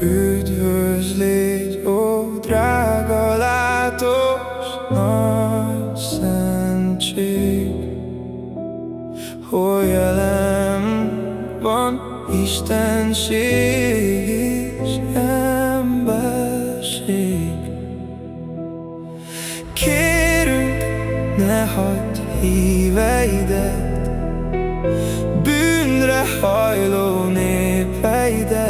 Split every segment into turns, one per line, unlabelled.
Üdvöz légy, ó drága látos nagy szentség Hol jelen van Istenség és emberség? Kérünk, ne hagyd híveidet Bűnre hajló népeidet.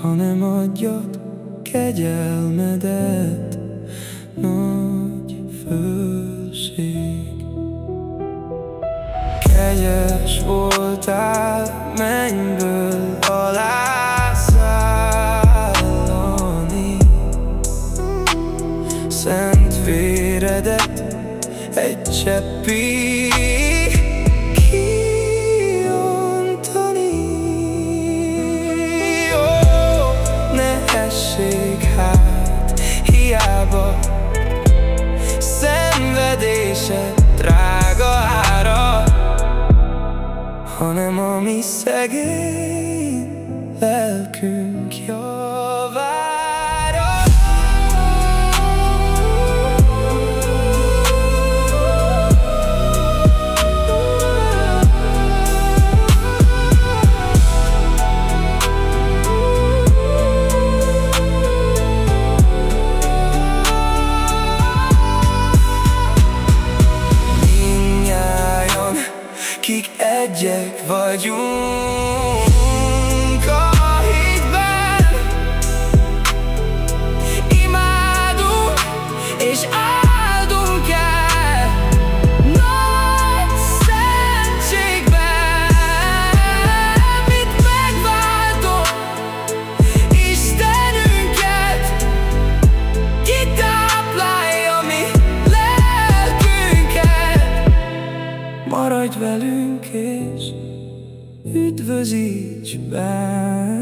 Hanem adjad kegyelmedet Nagy fölség. Kegyes voltál mennyből alá Szent véredet egy cseppig Hanem a mi szegény lelkünk javát vagyunk a hitben. Imádunk és áldunk el Nagy szentségben. Mit megváltott Istenünket? Kitáplálja mi lelkünket? Maradj velünk és üdvözíts bennünket